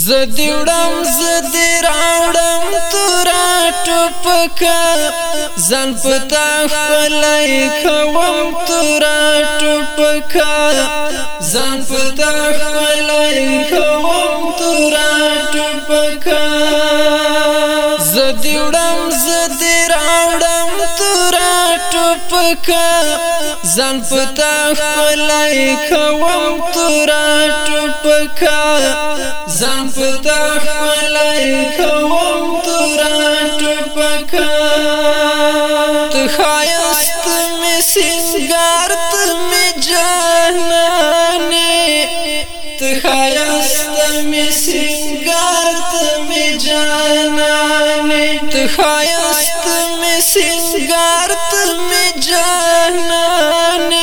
زدیوړم زدیراوړم تورا ټوپکا ځان پتا خپلای کوم تورا ټوپکا ځان پتا خپلای کوم تورا ټوپکا زدیوړم زدیراوړم ټوپکا ځان پتا خپلای کوم تورا ټوپکا ځان پتا خپلای کوم تورا ټوپکا ته خایست می سنگار ته می جانانه ته خایست می سنگار ته می جانانه ته خایست سنگار تل می جانانے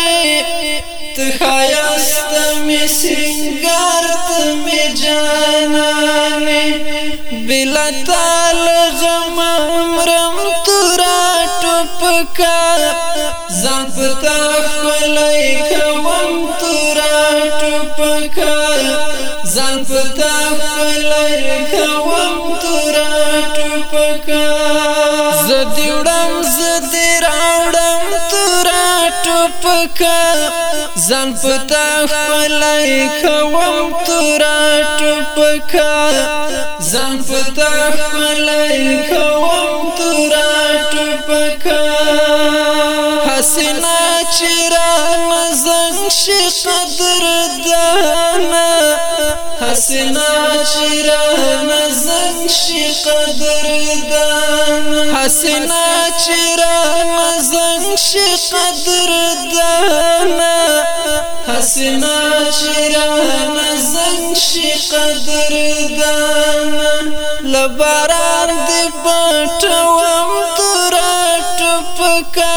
تخایاست می سنگار تل می جانانے بلا تال غم امرم تورا ټوپکا ځان پتا خلای کوم تورا ټوپکا ځان پتا خلای کوم تورا پکا زدی وړم زدی راوړم تر ټپکا ځان پتا خپلای کوم تر ټپکا ځان پتا خپلای کوم تر ټپکا حسنا چیرانه زنګ شي قدر دانه حسنا چرا مزن شي قدردان حسنا چرا مزن شي قدردان حسنا چرا مزن شي قدردان لباران دی پټوم پکا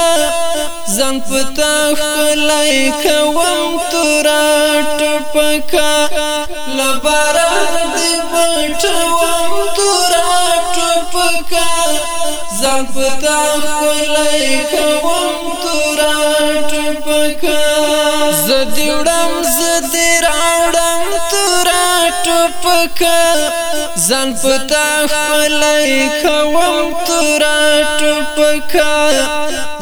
زن پتا خلای کوم تورا ټپکا لباران دی پټوم تورا وکا ځان پتا کولای کوم تورا ټپکا زدی وړم زدی راوړم تورا ټپکا ځان پتا کولای کوم تورا ټپکا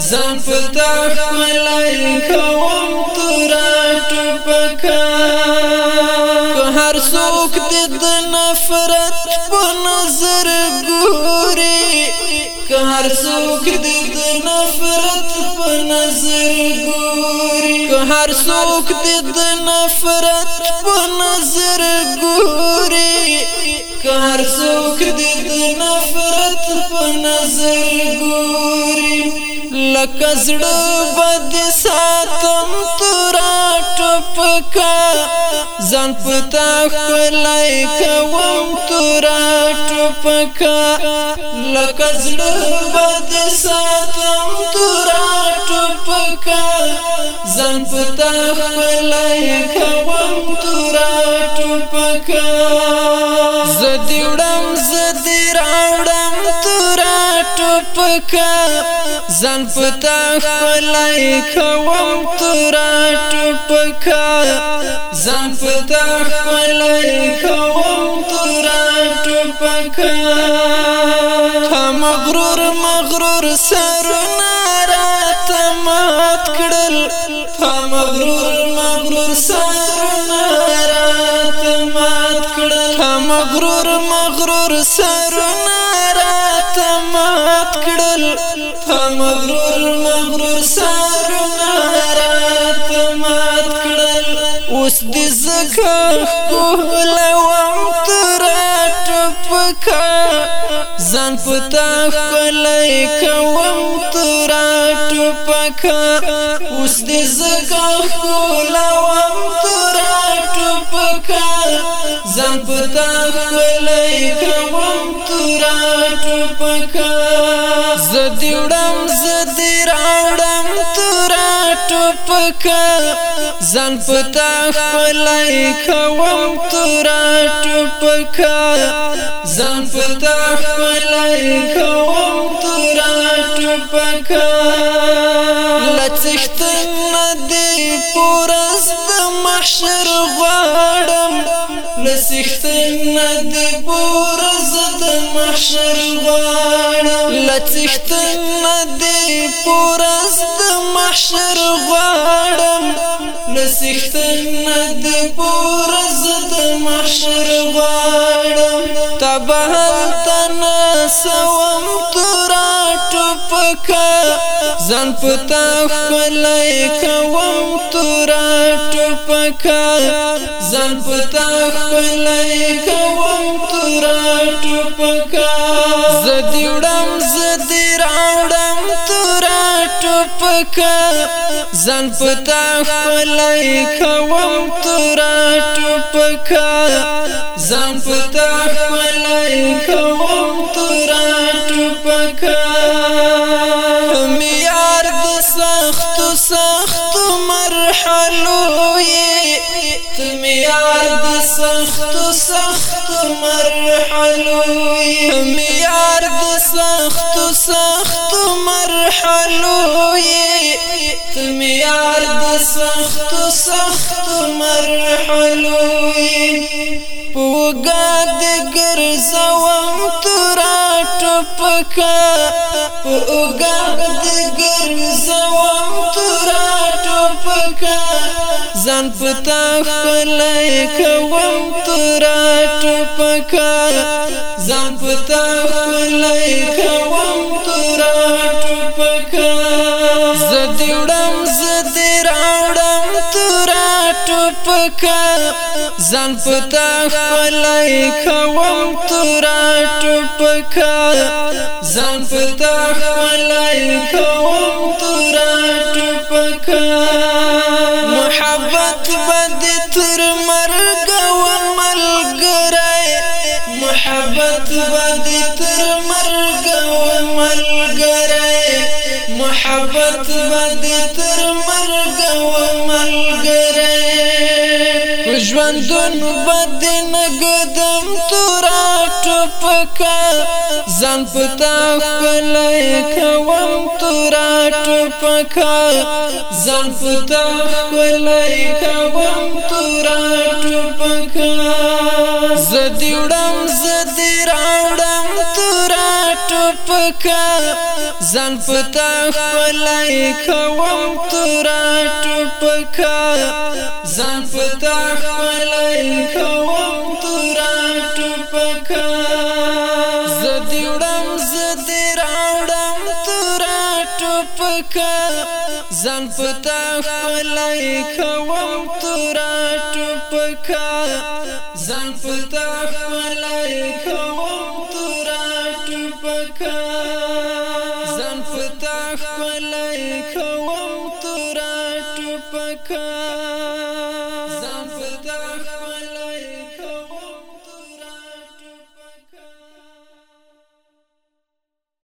ځان پتا کولای کوم تورا ټپکا هر څوک د نفرت په نظر ګوري که هر څوک د نفرت په نظر ګوري که هر څوک د نفرت په نظر ګوري که هر څوک د نفرت په نظر ګوري لکه زړه بد ساتم تورا ټپکا ځان پتا خلای کوم تورا ټپکا لکه زړه بد ساتم تورا ټپ کا زن پتا خپلای کوم تورا ټوپکا زدی وړم زدی راوړم تورا ټوپکا زن پتا خپلای کوم تورا ټوپکا زن پتا خپلای کوم تورا ټوپکا مغرور مغرور سرونه تمات کړل په مغرور مغرور سرونه را تمات کړل په مغرور مغرور سرونه را تمات کړل په مغرور مغرور سرونه را تمات کړل اوس دې زکه کوه لوا کا زن پتا خلای کوم تورا ټوپکا اوس دې زګه کولا زم پتا خپلې کوم تورا ټوپکا زدیړم زدیراوړم تورا ټوپکا زم پتا خپلې کوم تورا ټوپکا زم پتا خپلې کوم تورا ټوپکا لڅښت نه دی پورز د محشر غواړم لس لڅښتنه د پورز د محشر غواړم لڅښتنه د پورز د محشر غواړم لڅښتنه د پورز د محشر غواړم تبه تن سوم ترا ټوپکا ځان پتا خلای کوم تورا ټوپکا ځان پتا خلای کوم تورا ټوپکا زدی وړم زدی راوړم ټوپکا ځان پتا خپلای کوم تورا ټوپکا ځان پتا خپلای کوم تورا ټوپکا میار د سخت سخت مرحلو یې تم یار د سخت سخت مرحلو یې تم یار د سخت سخت مرحلو پوی تم یار د سخت سخت مرحلوی پوګا د ګرځوم ترا ټپکا په اوګه د ګرم زوم تورا ټپکا ځان پتا خلای کوم تورا ټپکا ځان پتا خلای کوم تورا ټپکا زدیړم زدی راوړم تورا پکا ځان پتا خلای کوم تورا ټپکا ځان پتا خلای کوم تورا ټپکا محبت بد تر مرګ و ملګری محبت بد تر مرګ او ملګری محبت بد تر مرګ او ملګری ژوندون بدن قدم تورا ټپکا ځان پتا خپلای کوم تورا ټپکا ځان پتا خپلای کوم تورا ټپکا زدی وړم زدی راوړم تورا ټوپکا ځان پتا خپلای کوم تورا ټوپکا ځان پتا خپلای کوم تورا ټوپکا زدیړم زدیراوړم تورا ټوپکا ځان پتا خپلای کوم تورا ټوپکا ځان پتا خپلای کوم ځان پتا خپل کوم تر ټپکا